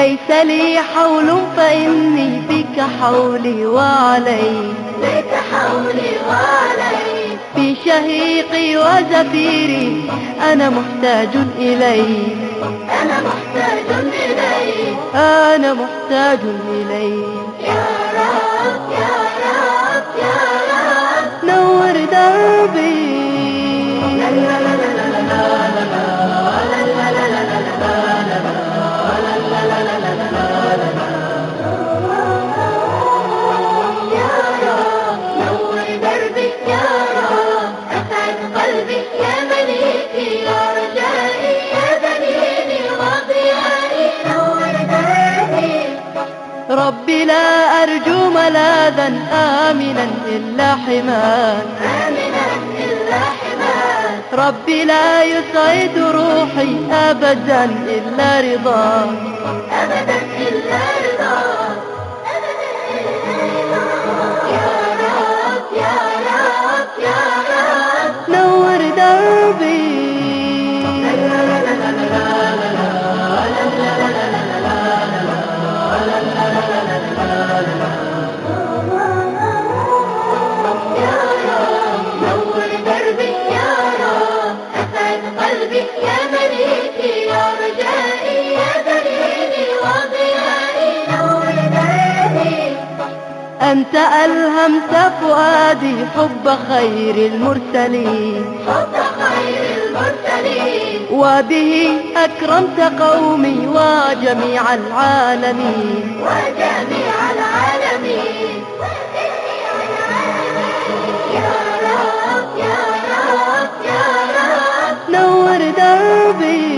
ليس لي حول فإني بك حولي وعلي. ليس حولي وعلي. في شهيقي وزفيري أنا محتاج إليك أنا محتاج إليك أنا محتاج إليك يا رب يا رب يا رب. نور دربي. ربي لا أرجو ملاذا آمنا إلا حماك آمنا إلا حماك ربي لا يسعد روحي أبدا إلا رضاك أبدا إلا رضاك يا مليكي يا رجائي يا دليلي وضيائي نور أنت ألهمت فؤادي حب خير المرسلين. حب خير المرسلين. وبه أكرمت قومي وجميع العالمين. وجميع العالمين. دربي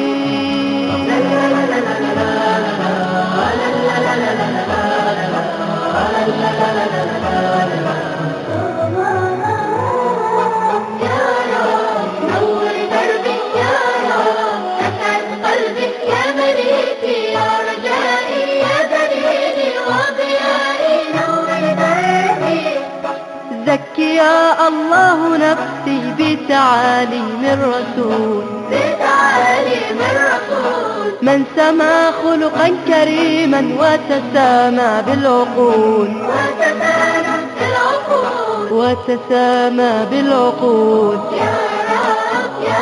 زكي يا الله نفسي بتعاليم الرسول بتعاليم الرسول من سما خلقا كريما وتسامى بالعقول. وتسانى العقول وتسامى بالعقول. يا رب يا